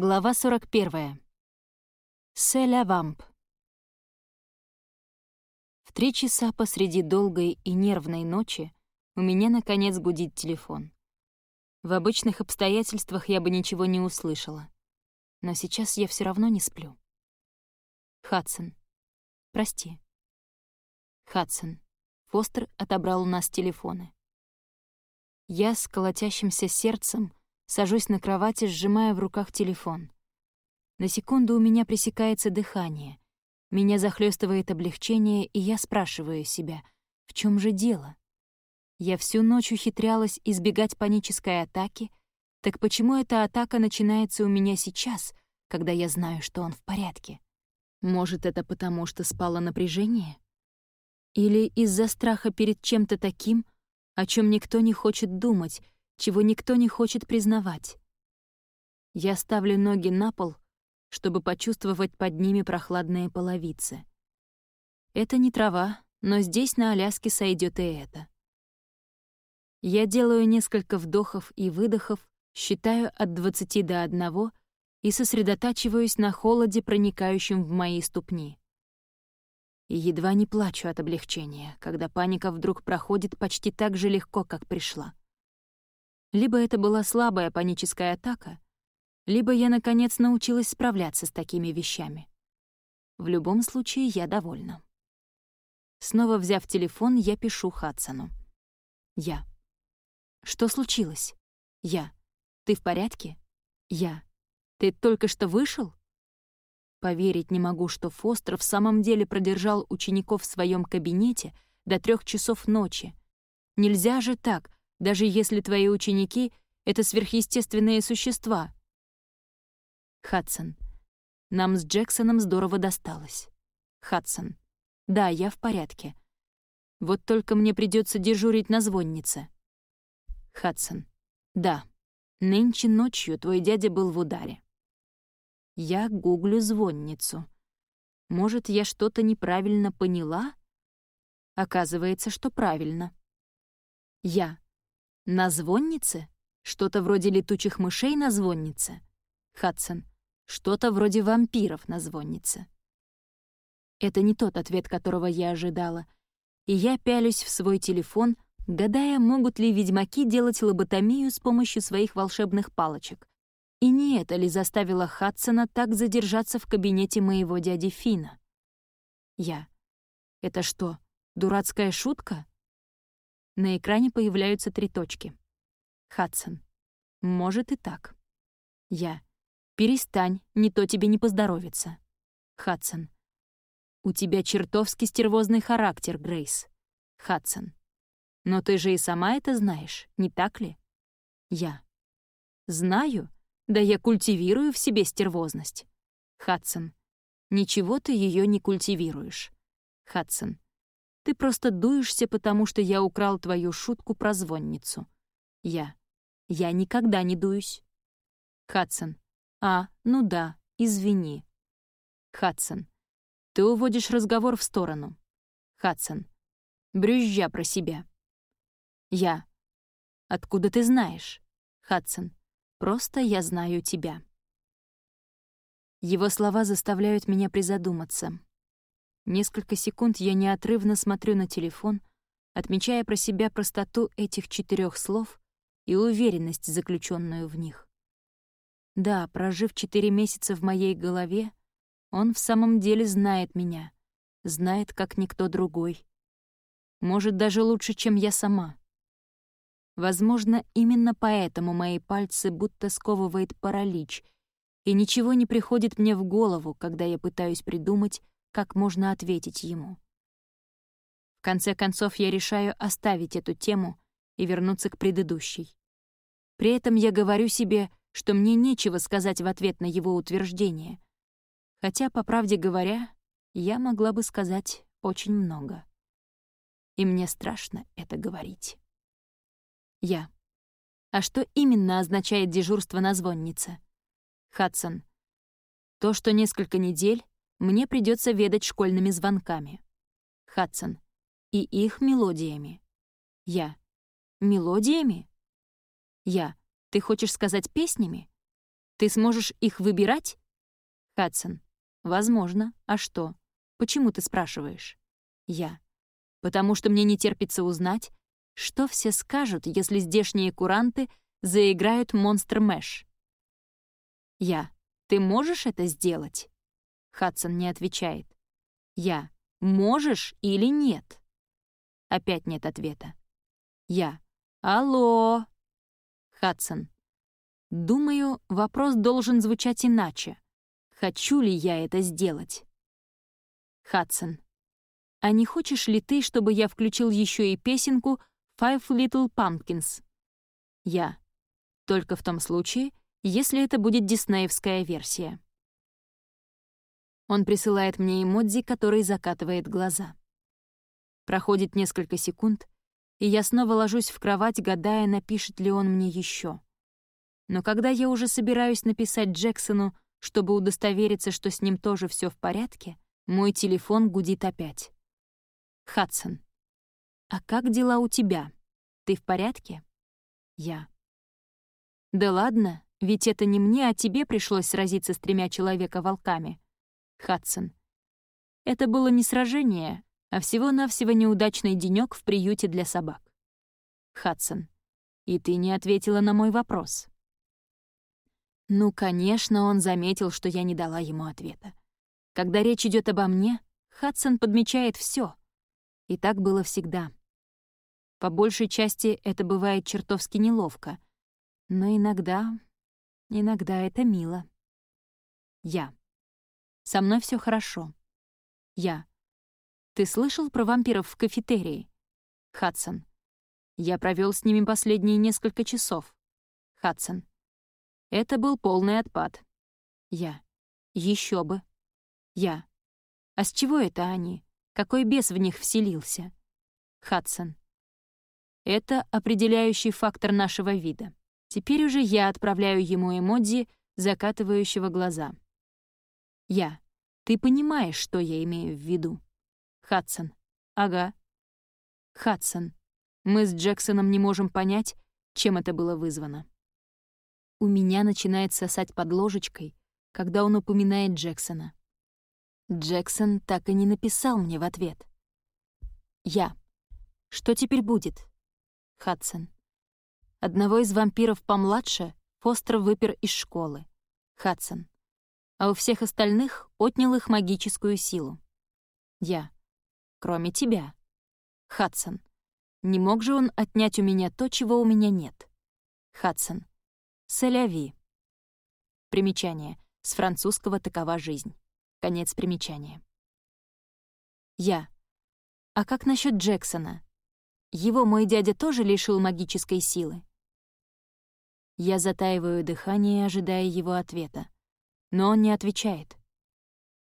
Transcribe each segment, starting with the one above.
Глава 41. Селя Вамп. В три часа посреди долгой и нервной ночи у меня, наконец, гудит телефон. В обычных обстоятельствах я бы ничего не услышала. Но сейчас я все равно не сплю. Хадсон. Прости. Хадсон. Фостер отобрал у нас телефоны. Я с колотящимся сердцем Сажусь на кровати, сжимая в руках телефон. На секунду у меня пресекается дыхание. Меня захлестывает облегчение, и я спрашиваю себя, в чем же дело? Я всю ночь ухитрялась избегать панической атаки, так почему эта атака начинается у меня сейчас, когда я знаю, что он в порядке? Может, это потому, что спало напряжение? Или из-за страха перед чем-то таким, о чем никто не хочет думать, чего никто не хочет признавать. Я ставлю ноги на пол, чтобы почувствовать под ними прохладные половицы. Это не трава, но здесь, на Аляске, сойдет и это. Я делаю несколько вдохов и выдохов, считаю от 20 до 1 и сосредотачиваюсь на холоде, проникающем в мои ступни. И едва не плачу от облегчения, когда паника вдруг проходит почти так же легко, как пришла. Либо это была слабая паническая атака, либо я, наконец, научилась справляться с такими вещами. В любом случае, я довольна. Снова взяв телефон, я пишу Хадсону. Я. Что случилось? Я. Ты в порядке? Я. Ты только что вышел? Поверить не могу, что Фостер в самом деле продержал учеников в своем кабинете до трех часов ночи. Нельзя же так, даже если твои ученики — это сверхъестественные существа. Хадсон. Нам с Джексоном здорово досталось. Хадсон. Да, я в порядке. Вот только мне придется дежурить на звоннице. Хадсон. Да. Нынче ночью твой дядя был в ударе. Я гуглю звонницу. Может, я что-то неправильно поняла? Оказывается, что правильно. Я. На звоннице? Что-то вроде летучих мышей на звоннице? Хадсон. Что-то вроде вампиров на звоннице. Это не тот ответ, которого я ожидала. И я пялюсь в свой телефон, гадая, могут ли ведьмаки делать лоботомию с помощью своих волшебных палочек. И не это ли заставило Хадсона так задержаться в кабинете моего дяди Фина? Я. Это что, дурацкая шутка? На экране появляются три точки. Хадсон. Может и так. Я. Перестань, не то тебе не поздоровится. Хадсон. У тебя чертовски стервозный характер, Грейс. Хадсон. Но ты же и сама это знаешь, не так ли? Я. Знаю, да я культивирую в себе стервозность. Хадсон. Ничего ты ее не культивируешь. Хадсон. Ты просто дуешься, потому что я украл твою шутку про звонницу. Я. Я никогда не дуюсь. Хадсон. А, ну да, извини. Хадсон. Ты уводишь разговор в сторону. Хадсон. Брюзжа про себя. Я. Откуда ты знаешь? Хадсон. Просто я знаю тебя. Его слова заставляют меня призадуматься. Несколько секунд я неотрывно смотрю на телефон, отмечая про себя простоту этих четырех слов и уверенность, заключенную в них. Да, прожив четыре месяца в моей голове, он в самом деле знает меня, знает, как никто другой. Может, даже лучше, чем я сама. Возможно, именно поэтому мои пальцы будто сковывает паралич, и ничего не приходит мне в голову, когда я пытаюсь придумать, как можно ответить ему. В конце концов, я решаю оставить эту тему и вернуться к предыдущей. При этом я говорю себе, что мне нечего сказать в ответ на его утверждение. Хотя, по правде говоря, я могла бы сказать очень много. И мне страшно это говорить. Я. А что именно означает дежурство на звоннице? Хадсон. То, что несколько недель мне придется ведать школьными звонками. Хадсон. И их мелодиями. Я. Мелодиями? Я. Ты хочешь сказать песнями? Ты сможешь их выбирать? Хадсон. Возможно. А что? Почему ты спрашиваешь? Я. Потому что мне не терпится узнать, что все скажут, если здешние куранты заиграют «Монстр Мэш». Я. Ты можешь это сделать? Хадсон не отвечает. Я. Можешь или нет? Опять нет ответа. Я. Алло. Хадсон. Думаю, вопрос должен звучать иначе. Хочу ли я это сделать? Хадсон. А не хочешь ли ты, чтобы я включил еще и песенку «Five Little Pumpkins»? Я. Только в том случае, если это будет диснеевская версия. Он присылает мне эмодзи, который закатывает глаза. Проходит несколько секунд, и я снова ложусь в кровать, гадая, напишет ли он мне еще. Но когда я уже собираюсь написать Джексону, чтобы удостовериться, что с ним тоже все в порядке, мой телефон гудит опять. Хадсон. «А как дела у тебя? Ты в порядке?» Я. «Да ладно, ведь это не мне, а тебе пришлось сразиться с тремя человека-волками». Хадсон. «Это было не сражение, а всего-навсего неудачный денёк в приюте для собак». Хадсон. «И ты не ответила на мой вопрос». Ну, конечно, он заметил, что я не дала ему ответа. Когда речь идет обо мне, Хадсон подмечает все. И так было всегда. По большей части это бывает чертовски неловко. Но иногда... иногда это мило. Я. Со мной все хорошо. Я. Ты слышал про вампиров в кафетерии? Хадсон. Я провел с ними последние несколько часов. Хадсон. Это был полный отпад. Я. Еще бы. Я. А с чего это они? Какой бес в них вселился? Хадсон. Это определяющий фактор нашего вида. Теперь уже я отправляю ему эмодзи, закатывающего глаза. Я. Ты понимаешь, что я имею в виду? Хадсон. Ага. Хадсон. Мы с Джексоном не можем понять, чем это было вызвано. У меня начинает сосать под ложечкой, когда он упоминает Джексона. Джексон так и не написал мне в ответ. Я. Что теперь будет? Хадсон. Одного из вампиров помладше Фостер выпер из школы. Хадсон. А у всех остальных отнял их магическую силу. Я. Кроме тебя. Хадсон. Не мог же он отнять у меня то, чего у меня нет. Хадсон. Соляви. Примечание. С французского «такова жизнь». Конец примечания. Я. А как насчет Джексона? Его мой дядя тоже лишил магической силы? Я затаиваю дыхание, ожидая его ответа. Но он не отвечает.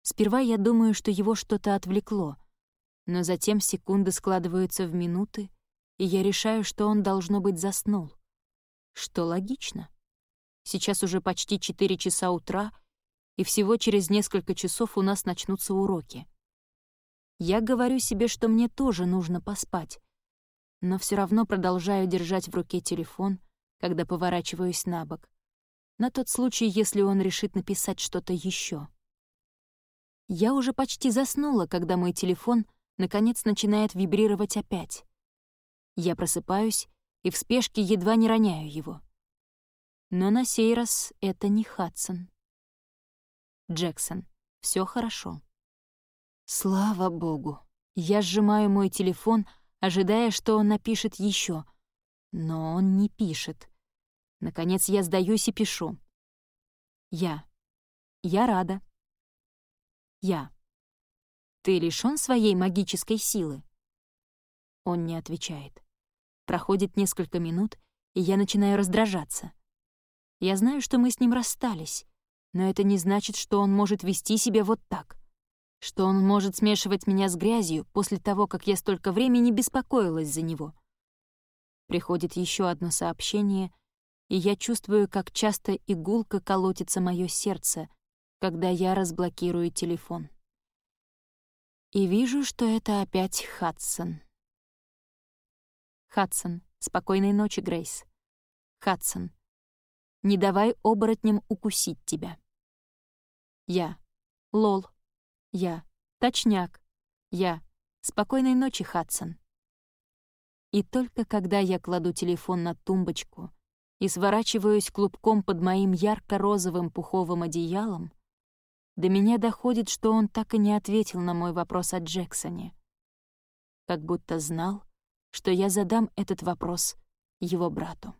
Сперва я думаю, что его что-то отвлекло, но затем секунды складываются в минуты, и я решаю, что он, должно быть, заснул. Что логично. Сейчас уже почти 4 часа утра — и всего через несколько часов у нас начнутся уроки. Я говорю себе, что мне тоже нужно поспать, но все равно продолжаю держать в руке телефон, когда поворачиваюсь на бок, на тот случай, если он решит написать что-то еще. Я уже почти заснула, когда мой телефон наконец начинает вибрировать опять. Я просыпаюсь и в спешке едва не роняю его. Но на сей раз это не Хадсон. Джексон. Все хорошо. Слава богу. Я сжимаю мой телефон, ожидая, что он напишет еще. Но он не пишет. Наконец я сдаюсь и пишу. Я. Я рада. Я. Ты лишён своей магической силы? Он не отвечает. Проходит несколько минут, и я начинаю раздражаться. Я знаю, что мы с ним расстались, но это не значит, что он может вести себя вот так. Что он может смешивать меня с грязью после того, как я столько времени беспокоилась за него. Приходит еще одно сообщение, и я чувствую, как часто игулка колотится мое сердце, когда я разблокирую телефон. И вижу, что это опять Хадсон. Хадсон. Спокойной ночи, Грейс. Хадсон. Не давай оборотням укусить тебя. Я. Лол. Я. Точняк. Я. Спокойной ночи, Хадсон. И только когда я кладу телефон на тумбочку и сворачиваюсь клубком под моим ярко-розовым пуховым одеялом, до меня доходит, что он так и не ответил на мой вопрос о Джексоне. Как будто знал, что я задам этот вопрос его брату.